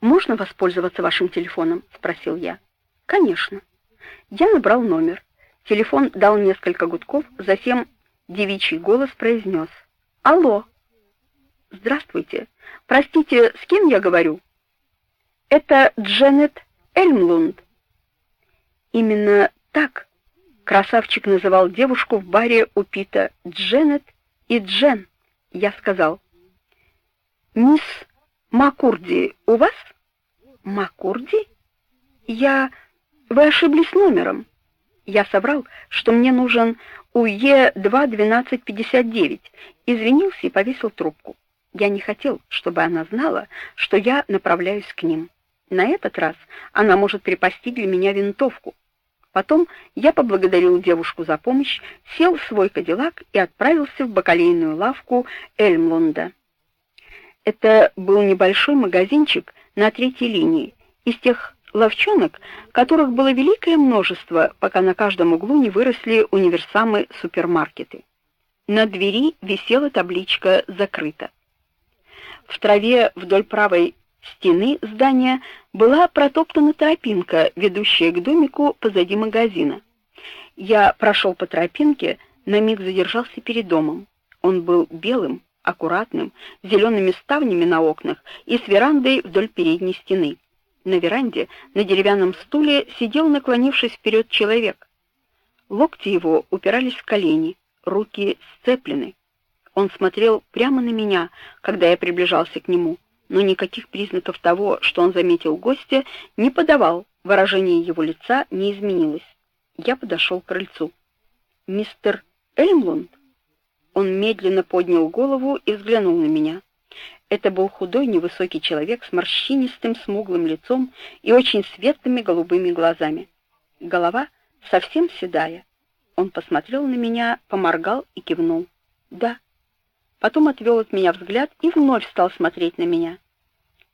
«Можно воспользоваться вашим телефоном?» — спросил я. «Конечно». Я набрал номер. Телефон дал несколько гудков, затем девичий голос произнес. «Алло!» «Здравствуйте. Простите, с кем я говорю?» «Это Дженнет Эльмлунд». Именно так красавчик называл девушку в баре у Пита Дженнет и Джен. Я сказал. «Мисс Макурди у вас?» «Макурди?» «Я... Вы ошиблись номером». Я соврал, что мне нужен УЕ-2-1259, извинился и повесил трубку. Я не хотел, чтобы она знала, что я направляюсь к ним. На этот раз она может припасти для меня винтовку. Потом я поблагодарил девушку за помощь, сел в свой кадиллак и отправился в бакалейную лавку Эльмлунда. Это был небольшой магазинчик на третьей линии, из тех лавчонок, которых было великое множество, пока на каждом углу не выросли универсамы-супермаркеты. На двери висела табличка «Закрыто». В траве вдоль правой стены здания была протоптана тропинка, ведущая к домику позади магазина. Я прошел по тропинке, на миг задержался перед домом. Он был белым, аккуратным, с зелеными ставнями на окнах и с верандой вдоль передней стены. На веранде на деревянном стуле сидел, наклонившись вперед, человек. Локти его упирались в колени, руки сцеплены. Он смотрел прямо на меня, когда я приближался к нему но никаких признаков того, что он заметил гостя, не подавал. Выражение его лица не изменилось. Я подошел к крыльцу. Мистер Эльмлунд. Он медленно поднял голову и взглянул на меня. Это был худой, невысокий человек с морщинистым, смуглым лицом и очень светлыми голубыми глазами. Голова совсем седая. Он посмотрел на меня, поморгал и кивнул. Да потом отвел от меня взгляд и вновь стал смотреть на меня.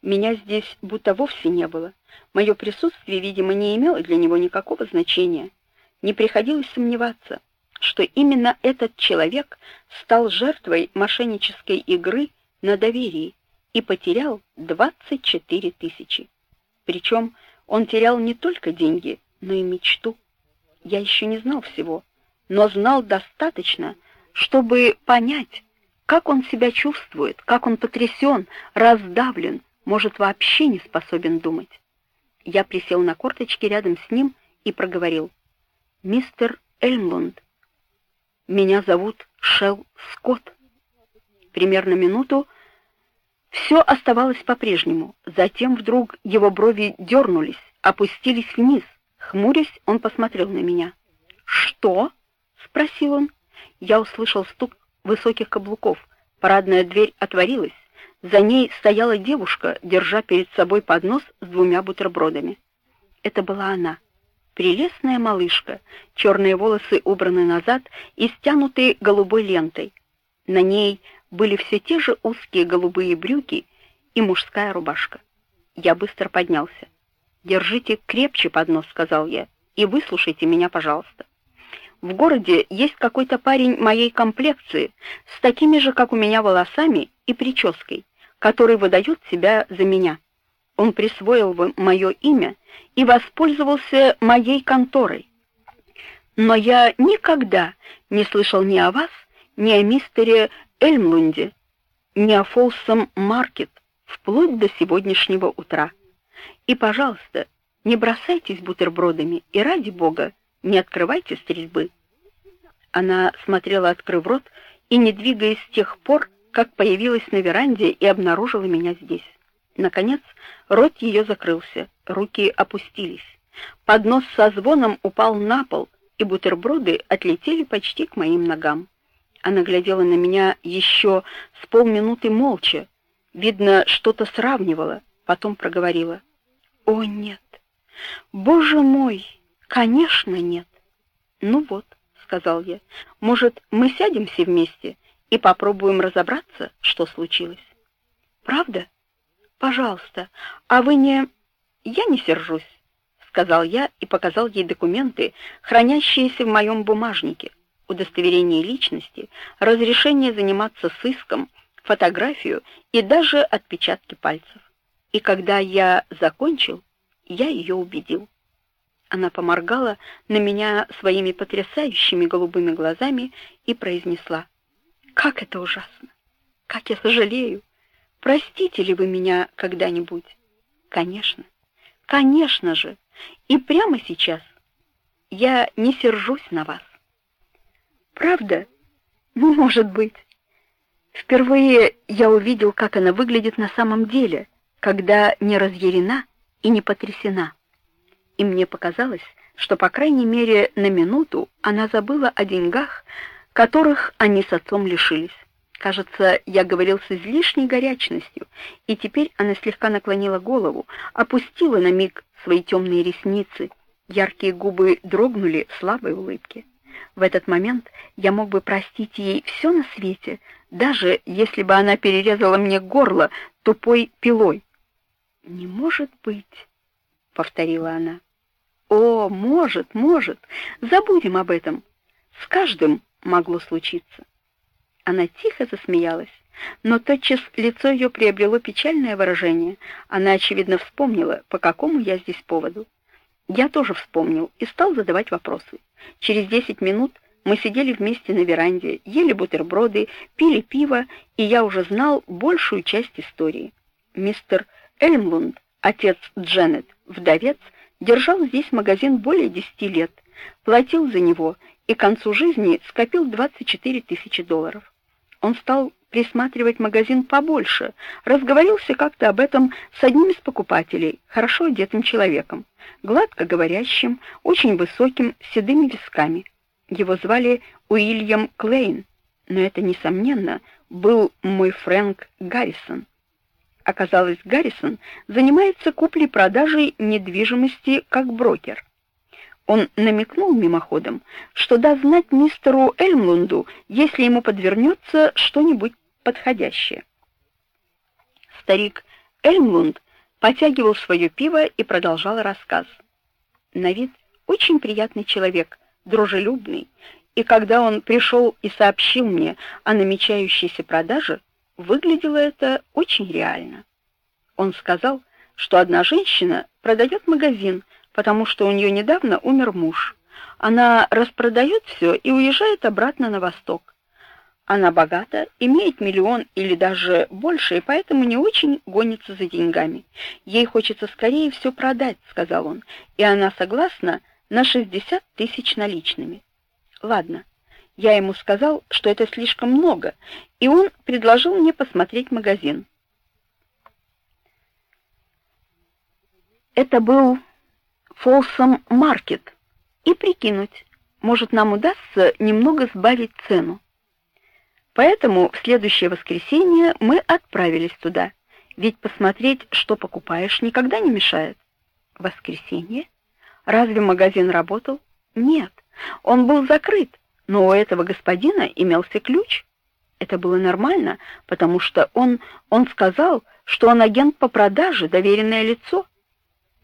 Меня здесь будто вовсе не было. Мое присутствие, видимо, не имело для него никакого значения. Не приходилось сомневаться, что именно этот человек стал жертвой мошеннической игры на доверии и потерял 24 тысячи. Причем он терял не только деньги, но и мечту. Я еще не знал всего, но знал достаточно, чтобы понять, как он себя чувствует, как он потрясен, раздавлен, может, вообще не способен думать. Я присел на корточки рядом с ним и проговорил. «Мистер Эльмлунд, меня зовут Шел Скотт». Примерно минуту все оставалось по-прежнему. Затем вдруг его брови дернулись, опустились вниз. Хмурясь, он посмотрел на меня. «Что?» — спросил он. Я услышал стук высоких каблуков. Парадная дверь отворилась. За ней стояла девушка, держа перед собой поднос с двумя бутербродами. Это была она. Прелестная малышка, черные волосы убраны назад и стянуты голубой лентой. На ней были все те же узкие голубые брюки и мужская рубашка. Я быстро поднялся. «Держите крепче поднос», — сказал я, — «и выслушайте меня, пожалуйста». В городе есть какой-то парень моей комплекции с такими же, как у меня, волосами и прической, который выдает себя за меня. Он присвоил мое имя и воспользовался моей конторой. Но я никогда не слышал ни о вас, ни о мистере Эльмлунде, ни о Фолсом Маркет вплоть до сегодняшнего утра. И, пожалуйста, не бросайтесь бутербродами и ради бога, не открывайте стрельбы. Она смотрела, открыв рот, и не двигаясь с тех пор, как появилась на веранде и обнаружила меня здесь. Наконец, рот ее закрылся, руки опустились. Поднос со звоном упал на пол, и бутерброды отлетели почти к моим ногам. Она глядела на меня еще с полминуты молча, видно, что-то сравнивала, потом проговорила: "О нет. Боже мой, Конечно, нет. Ну вот, сказал я. Может, мы сядем все вместе и попробуем разобраться, что случилось? Правда? Пожалуйста. А вы не Я не сержусь, сказал я и показал ей документы, хранящиеся в моем бумажнике: удостоверение личности, разрешение заниматься сыском, фотографию и даже отпечатки пальцев. И когда я закончил, я ее убедил. Она поморгала на меня своими потрясающими голубыми глазами и произнесла: "Как это ужасно! Как я сожалею! Простите ли вы меня когда-нибудь?" "Конечно. Конечно же. И прямо сейчас я не сержусь на вас". "Правда? Ну, может быть. Впервые я увидел, как она выглядит на самом деле, когда не разъярена и не потрясена и мне показалось, что по крайней мере на минуту она забыла о деньгах, которых они с отцом лишились. Кажется, я говорил с излишней горячностью, и теперь она слегка наклонила голову, опустила на миг свои темные ресницы. Яркие губы дрогнули в слабой улыбке. В этот момент я мог бы простить ей все на свете, даже если бы она перерезала мне горло тупой пилой. Не может быть, повторила она. О, может, может. Забудем об этом. С каждым могло случиться. Она тихо засмеялась, но тотчас лицо ее приобрело печальное выражение. Она очевидно вспомнила, по какому я здесь поводу. Я тоже вспомнил и стал задавать вопросы. Через десять минут мы сидели вместе на веранде, ели бутерброды, пили пиво, и я уже знал большую часть истории. Мистер Эльмлунд, отец Дженнет, вдовец, держал здесь магазин более 10 лет, платил за него и к концу жизни скопил 24 тысячи долларов. Он стал присматривать магазин побольше, разговорился как-то об этом с одним из покупателей, хорошо одетым человеком, гладко говорящим, очень высоким, с седыми висками. Его звали Уильям Клейн, но это несомненно был мой Фрэнк Гаррисон. Оказалось, Гаррисон занимается куплей-продажей недвижимости как брокер. Он намекнул мимоходом, что даст знать мистеру Эльмлунду, если ему подвернется что-нибудь подходящее. Старик Эльмлунд потягивал свое пиво и продолжал рассказ. На вид очень приятный человек, дружелюбный, и когда он пришел и сообщил мне о намечающейся продаже, Выглядело это очень реально. Он сказал, что одна женщина продает магазин, потому что у нее недавно умер муж. Она распродает все и уезжает обратно на восток. Она богата, имеет миллион или даже больше, и поэтому не очень гонится за деньгами. Ей хочется скорее все продать, сказал он, и она согласна на 60 тысяч наличными. Ладно, я ему сказал, что это слишком много, и он предложил мне посмотреть магазин. Это был Folsom Market, и прикинуть, может, нам удастся немного сбавить цену. Поэтому в следующее воскресенье мы отправились туда. Ведь посмотреть, что покупаешь, никогда не мешает. Воскресенье? Разве магазин работал? Нет, он был закрыт но у этого господина имелся ключ. Это было нормально, потому что он он сказал, что он агент по продаже, доверенное лицо.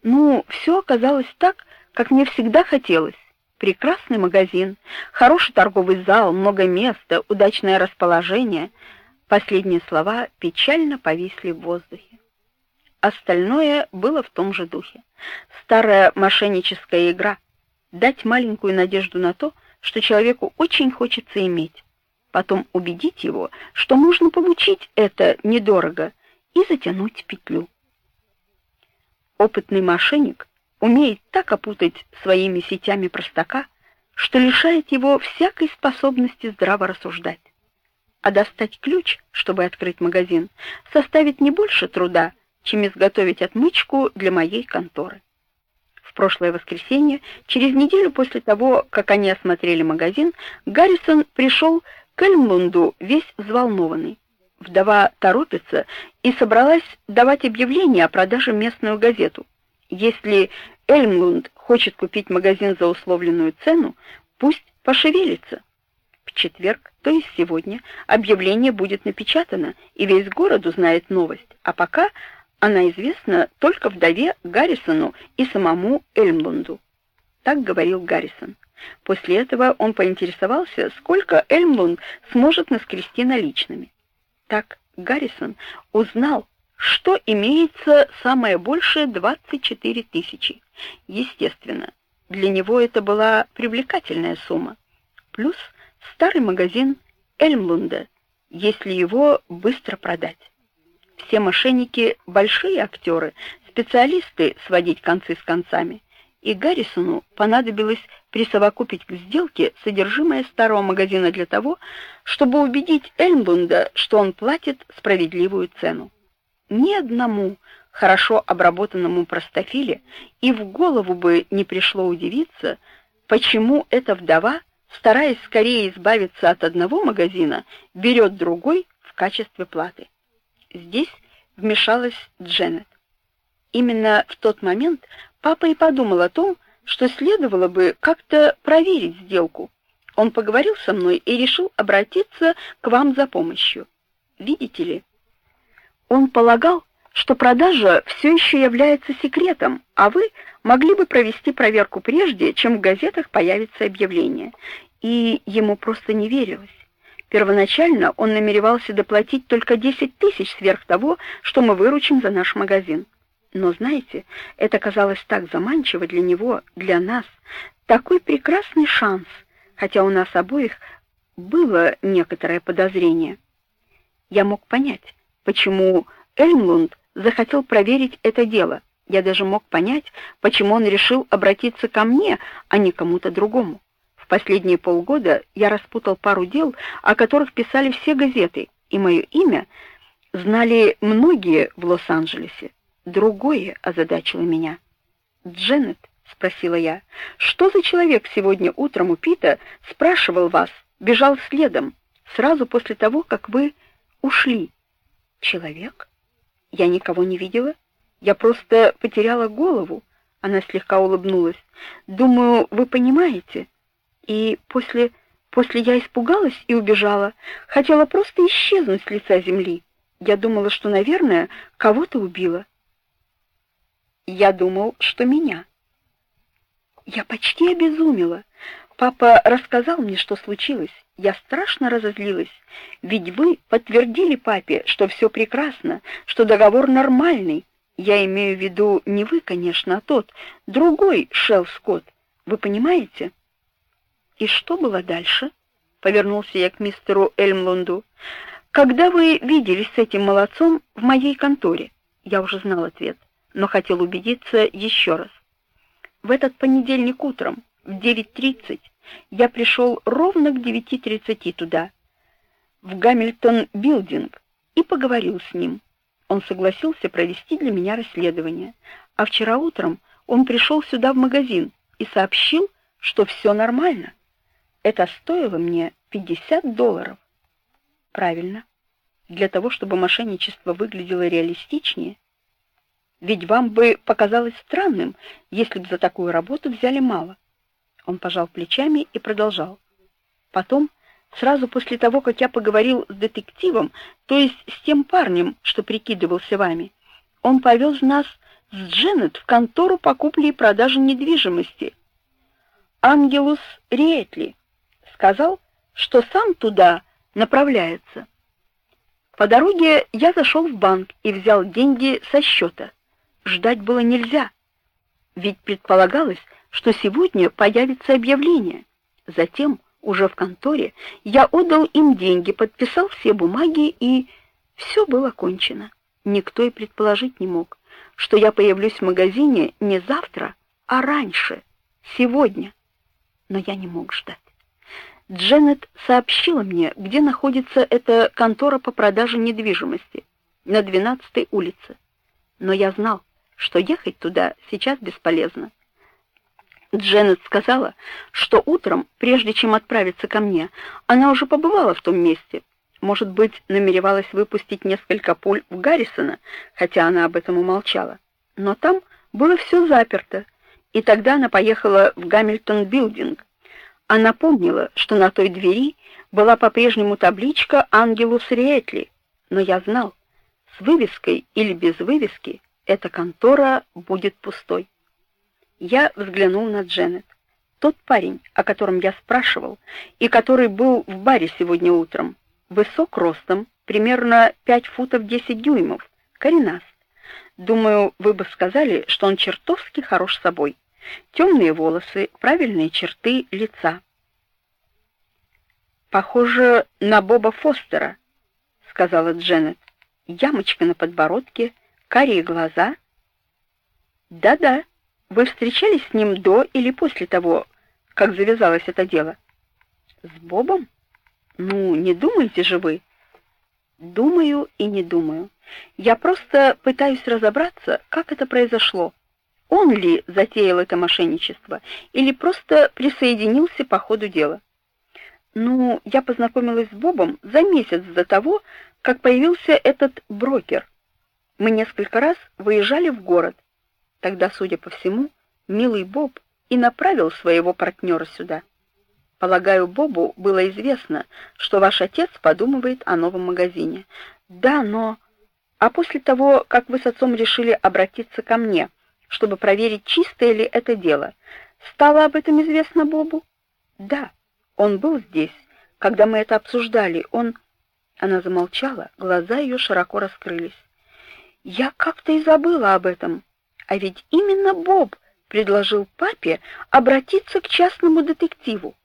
Ну, все оказалось так, как мне всегда хотелось. Прекрасный магазин, хороший торговый зал, много места, удачное расположение. Последние слова печально повисли в воздухе. Остальное было в том же духе. Старая мошенническая игра дать маленькую надежду на то, что человеку очень хочется иметь, потом убедить его, что можно получить это недорого, и затянуть петлю. Опытный мошенник умеет так опутать своими сетями простака, что лишает его всякой способности здраво рассуждать. А достать ключ, чтобы открыть магазин, составит не больше труда, чем изготовить отмычку для моей конторы. В прошлое воскресенье, через неделю после того, как они осмотрели магазин, Гаррисон пришел к Эльмлунду весь взволнованный. Вдова торопится и собралась давать объявление о продаже местную газету. Если Эльмлунд хочет купить магазин за условленную цену, пусть пошевелится. В четверг, то есть сегодня, объявление будет напечатано, и весь город узнает новость. А пока она известна только вдове Гаррисону и самому Эльмлунду. Так говорил Гаррисон. После этого он поинтересовался, сколько Эльмлунд сможет наскрести наличными. Так Гаррисон узнал, что имеется самое большее 24 тысячи. Естественно, для него это была привлекательная сумма. Плюс старый магазин Эльмлунда, если его быстро продать. Все мошенники большие актеры, специалисты сводить концы с концами. И Гаррисону понадобилось присовокупить к сделке содержимое старого магазина для того, чтобы убедить Эльмлунда, что он платит справедливую цену. Ни одному хорошо обработанному простофиле и в голову бы не пришло удивиться, почему эта вдова, стараясь скорее избавиться от одного магазина, берет другой в качестве платы. Здесь вмешалась Дженнет. Именно в тот момент папа и подумал о том, что следовало бы как-то проверить сделку. Он поговорил со мной и решил обратиться к вам за помощью. Видите ли, он полагал, что продажа все еще является секретом, а вы могли бы провести проверку прежде, чем в газетах появится объявление. И ему просто не верилось. Первоначально он намеревался доплатить только 10 тысяч сверх того, что мы выручим за наш магазин. Но знаете, это казалось так заманчиво для него, для нас, такой прекрасный шанс, хотя у нас обоих было некоторое подозрение. Я мог понять, почему Эльмлунд захотел проверить это дело. Я даже мог понять, почему он решил обратиться ко мне, а не кому-то другому. В последние полгода я распутал пару дел, о которых писали все газеты, и мое имя знали многие в Лос-Анджелесе. Другое озадачило меня. "Дженнет", спросила я. "Что за человек сегодня утром у Пита спрашивал вас, бежал следом сразу после того, как вы ушли?" "Человек?" Я никого не видела. Я просто потеряла голову. Она слегка улыбнулась. Думаю, вы понимаете. И после после я испугалась и убежала, хотела просто исчезнуть с лица земли. Я думала, что, наверное, кого-то убила. Я думал, что меня. Я почти обезумела. Папа рассказал мне, что случилось. Я страшно разозлилась, ведь вы подтвердили папе, что все прекрасно, что договор нормальный. Я имею в виду не вы, конечно, а тот, другой Шелл Скотт. Вы понимаете? И что было дальше? Повернулся я к мистеру Эльмлунду. Когда вы виделись с этим молодцом в моей конторе? Я уже знал ответ, но хотел убедиться еще раз. В этот понедельник утром в 9:30 я пришел ровно к 9:30 туда, в Гамильтон Билдинг, и поговорил с ним. Он согласился провести для меня расследование. А вчера утром он пришел сюда в магазин и сообщил, что все нормально. Это стоило мне 50 долларов. Правильно. Для того, чтобы мошенничество выглядело реалистичнее. Ведь вам бы показалось странным, если бы за такую работу взяли мало. Он пожал плечами и продолжал. Потом, сразу после того, как я поговорил с детективом, то есть с тем парнем, что прикидывался вами, он повез нас с Дженнет в контору по купле и продаже недвижимости. Ангелус Риэтли сказал, что сам туда направляется. По дороге я зашел в банк и взял деньги со счета. Ждать было нельзя, ведь предполагалось, что сегодня появится объявление. Затем, уже в конторе, я отдал им деньги, подписал все бумаги, и все было кончено. Никто и предположить не мог, что я появлюсь в магазине не завтра, а раньше, сегодня. Но я не мог ждать. Дженнет сообщила мне, где находится эта контора по продаже недвижимости, на 12-й улице. Но я знал, что ехать туда сейчас бесполезно. Дженнет сказала, что утром, прежде чем отправиться ко мне, она уже побывала в том месте. Может быть, намеревалась выпустить несколько пуль в Гаррисона, хотя она об этом умолчала. Но там было все заперто, и тогда она поехала в Гамильтон Билдинг. Она помнила, что на той двери была по-прежнему табличка Ангелус Риэтли, но я знал, с вывеской или без вывески эта контора будет пустой. Я взглянул на Дженнет. Тот парень, о котором я спрашивал, и который был в баре сегодня утром, высок ростом, примерно 5 футов 10 дюймов, Коренаст. Думаю, вы бы сказали, что он чертовски хорош собой. Темные волосы, правильные черты лица. Похоже на Боба Фостера, сказала Дженнет. Ямочка на подбородке, карие глаза. Да-да. Вы встречались с ним до или после того, как завязалось это дело? С Бобом? Ну, не думаете же вы? Думаю и не думаю. Я просто пытаюсь разобраться, как это произошло. Он ли затеял это мошенничество или просто присоединился по ходу дела? Ну, я познакомилась с Бобом за месяц до того, как появился этот брокер. Мы несколько раз выезжали в город. Тогда, судя по всему, милый Боб и направил своего партнера сюда. Полагаю, Бобу было известно, что ваш отец подумывает о новом магазине. Да, но а после того, как вы с отцом решили обратиться ко мне, чтобы проверить, чистое ли это дело, стало об этом известно Бобу? Да. Он был здесь, когда мы это обсуждали. Он Она замолчала, глаза ее широко раскрылись. Я как-то и забыла об этом. А ведь именно Боб предложил папе обратиться к частному детективу.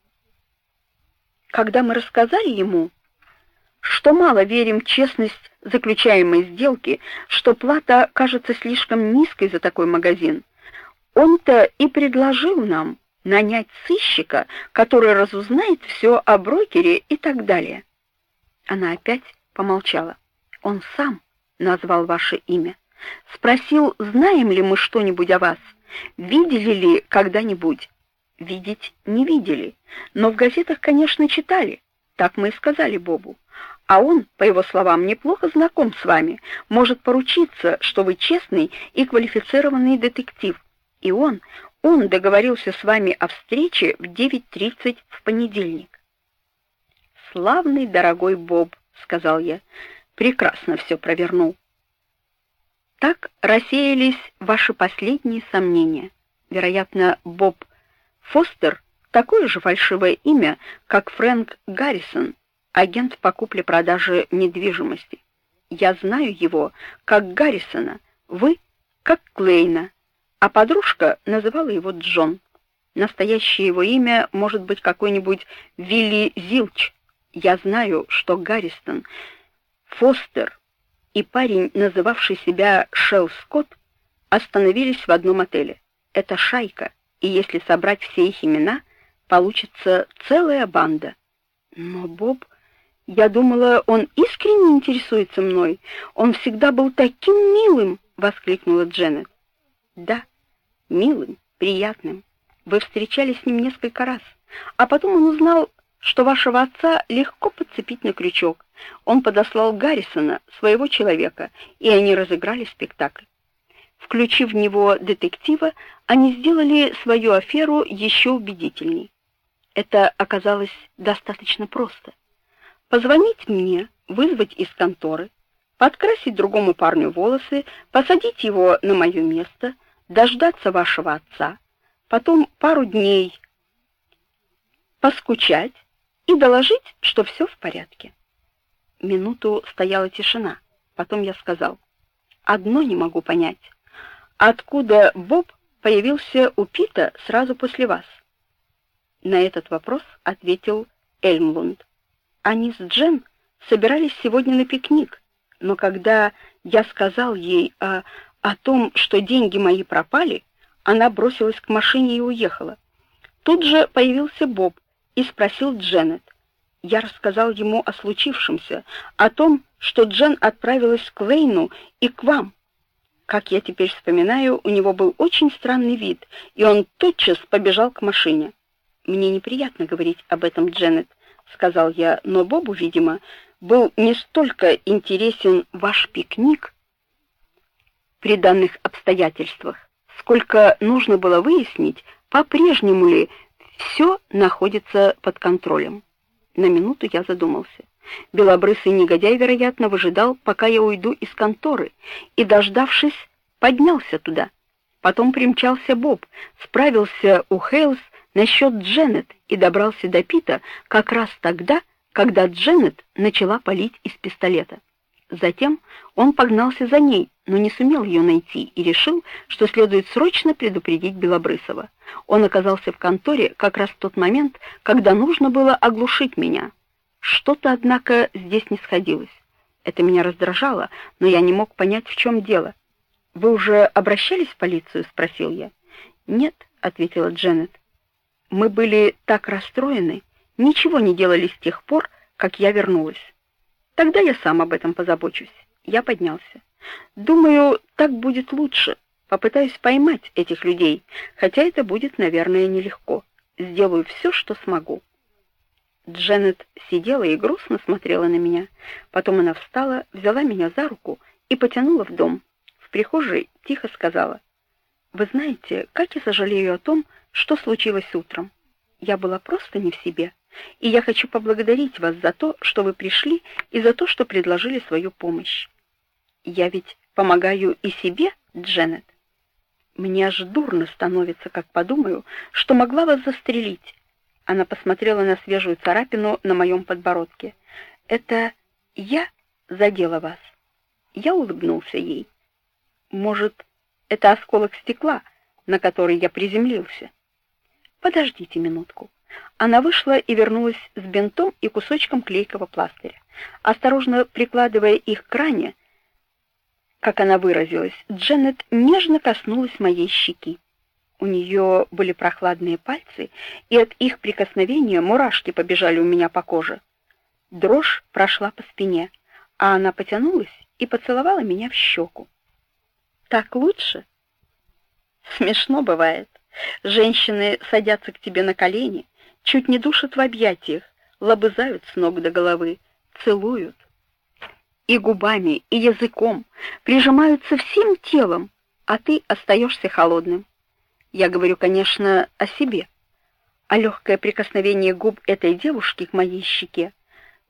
Когда мы рассказали ему, что мало верим в честность заключаемой сделки, что плата кажется слишком низкой за такой магазин, он-то и предложил нам нанять сыщика, который разузнает все о брокере и так далее. Она опять помолчала. Он сам назвал ваше имя. Спросил, знаем ли мы что-нибудь о вас, видели ли когда-нибудь. Видеть не видели, но в газетах, конечно, читали. Так мы и сказали Бобу. А он, по его словам, неплохо знаком с вами, может поручиться, что вы честный и квалифицированный детектив. И он, он договорился с вами о встрече в 9:30 в понедельник. Славный дорогой Боб, сказал я. Прекрасно все провернул. Так рассеялись ваши последние сомнения. Вероятно, Боб Фостер такое же фальшивое имя, как Фрэнк Гаррисон, агент по купле-продаже недвижимости. Я знаю его как Гаррисона, вы как Клейна, а подружка называла его Джон. Настоящее его имя может быть какой-нибудь Вилли Зилч. Я знаю, что Гаррисон, Фостер и парень, называвший себя Шелл Скотт, остановились в одном отеле. Это шайка, и если собрать все их имена, получится целая банда. Но Боб, я думала, он искренне интересуется мной. Он всегда был таким милым, воскликнула Дженнет. Да, милым, приятным. Вы встречались с ним несколько раз, а потом он узнал, что вашего отца легко подцепить на крючок. Он подослал Гаррисона, своего человека, и они разыграли спектакль. Включив в него детектива, они сделали свою аферу еще убедительней. Это оказалось достаточно просто. Позвонить мне, вызвать из конторы, подкрасить другому парню волосы, посадить его на мое место, дождаться вашего отца, потом пару дней поскучать и доложить, что все в порядке. Минуту стояла тишина. Потом я сказал: "Одно не могу понять. Откуда Боб появился у Пита сразу после вас?" На этот вопрос ответил Эльмлунд. Они с Джен собирались сегодня на пикник, но когда я сказал ей о о том, что деньги мои пропали, она бросилась к машине и уехала. Тут же появился Боб и спросил Дженнет. Я рассказал ему о случившемся, о том, что Джен отправилась к Лейну и к вам. Как я теперь вспоминаю, у него был очень странный вид, и он тотчас побежал к машине. Мне неприятно говорить об этом, Дженнет, сказал я, но Бобу, видимо, был не столько интересен ваш пикник при данных обстоятельствах, сколько нужно было выяснить, по-прежнему ли все находится под контролем. На минуту я задумался. Белобрысый негодяй, вероятно, выжидал, пока я уйду из конторы, и, дождавшись, поднялся туда. Потом примчался Боб, справился у Хейлс насчет Дженнет и добрался до Пита как раз тогда, когда Дженнет начала палить из пистолета. Затем он погнался за ней, но не сумел ее найти и решил, что следует срочно предупредить Белобрысова. Он оказался в конторе как раз в тот момент, когда нужно было оглушить меня. Что-то, однако, здесь не сходилось. Это меня раздражало, но я не мог понять, в чем дело. Вы уже обращались в полицию, спросил я. Нет, ответила Дженнет. Мы были так расстроены, ничего не делали с тех пор, как я вернулась. Тогда я сам об этом позабочусь. Я поднялся. Думаю, так будет лучше. Попытаюсь поймать этих людей, хотя это будет, наверное, нелегко. Сделаю все, что смогу. Дженнет сидела и грустно смотрела на меня. Потом она встала, взяла меня за руку и потянула в дом. В прихожей тихо сказала: "Вы знаете, как я сожалею о том, что случилось утром. Я была просто не в себе, и я хочу поблагодарить вас за то, что вы пришли и за то, что предложили свою помощь. Я ведь помогаю и себе, Дженнет. Мне аж дурно становится, как подумаю, что могла вас застрелить. Она посмотрела на свежую царапину на моем подбородке. Это я задела вас. Я улыбнулся ей. Может, это осколок стекла, на который я приземлился. Подождите минутку. Она вышла и вернулась с бинтом и кусочком клейкого пластыря. Осторожно прикладывая их к ране, как она выразилась, Дженнет нежно коснулась моей щеки. У нее были прохладные пальцы, и от их прикосновения мурашки побежали у меня по коже. Дрожь прошла по спине, а она потянулась и поцеловала меня в щеку. Так лучше? Смешно бывает. Женщины садятся к тебе на колени, чуть не душат в объятиях, лобызают с ног до головы, целуют. И губами, и языком прижимаются всем телом, а ты остаешься холодным. Я говорю, конечно, о себе. А легкое прикосновение губ этой девушки к моей щеке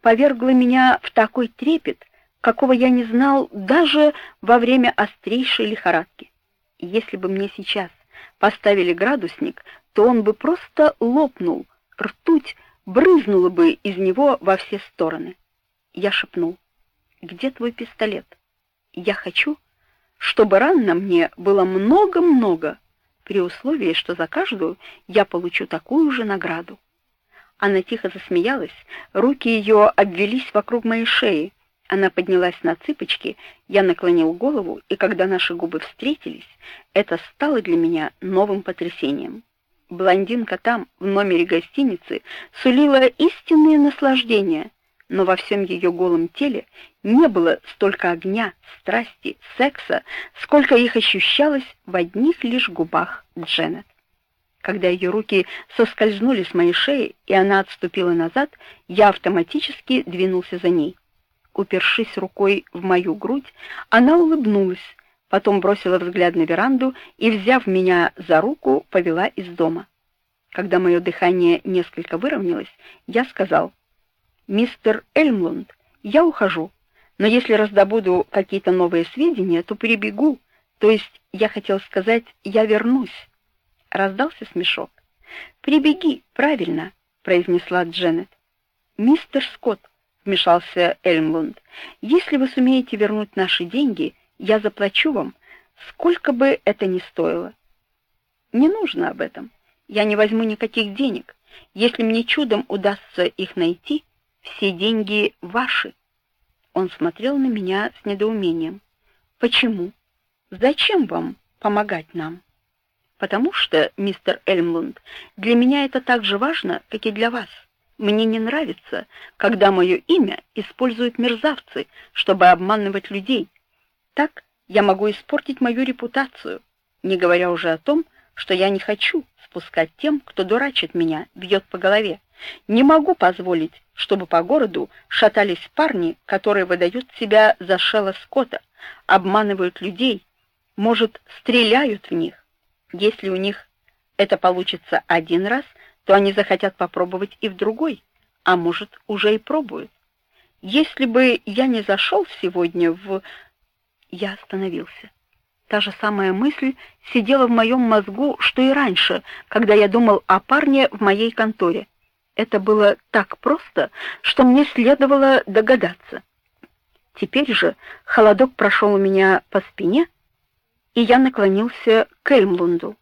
повергло меня в такой трепет, какого я не знал даже во время острейшей лихорадки. Если бы мне сейчас поставили градусник, то он бы просто лопнул, ртуть брызнула бы из него во все стороны. Я шепнул: "Где твой пистолет? Я хочу, чтобы ран на мне было много-много, при условии, что за каждую я получу такую же награду". Она тихо засмеялась, руки ее обвились вокруг моей шеи. Она поднялась на цыпочки, я наклонил голову, и когда наши губы встретились, это стало для меня новым потрясением. Блондинка там, в номере гостиницы, сулила истинное наслаждение, но во всем ее голом теле не было столько огня, страсти, секса, сколько их ощущалось в одних лишь губах Дженнет. Когда ее руки соскользнули с моей шеи, и она отступила назад, я автоматически двинулся за ней. Упершись рукой в мою грудь, она улыбнулась, потом бросила взгляд на веранду и, взяв меня за руку, повела из дома. Когда мое дыхание несколько выровнялось, я сказал: "Мистер Эльмлунд, я ухожу, но если раздобуду какие-то новые сведения, то прибегу. То есть, я хотел сказать, я вернусь". Раздался смешок. "Прибеги, правильно", произнесла Дженнет. "Мистер Скотт", вмешался Эльмлунд. "Если вы сумеете вернуть наши деньги, я заплачу вам, сколько бы это ни стоило. Не нужно об этом. Я не возьму никаких денег. Если мне чудом удастся их найти, все деньги ваши. Он смотрел на меня с недоумением. Почему? Зачем вам помогать нам? Потому что, мистер Эльмлунд, для меня это так же важно, как и для вас. Мне не нравится, когда мое имя используют мерзавцы, чтобы обманывать людей. Так я могу испортить мою репутацию, не говоря уже о том, что я не хочу спускать тем, кто дурачит меня, бьет по голове. Не могу позволить, чтобы по городу шатались парни, которые выдают себя за Шелла Скотта, обманывают людей, может, стреляют в них. Если у них это получится один раз, то они захотят попробовать и в другой, а может, уже и пробуют. Если бы я не зашел сегодня в я остановился. Та же самая мысль сидела в моем мозгу, что и раньше, когда я думал о парне в моей конторе. Это было так просто, что мне следовало догадаться. Теперь же холодок прошел у меня по спине, и я наклонился к Эльмлунду.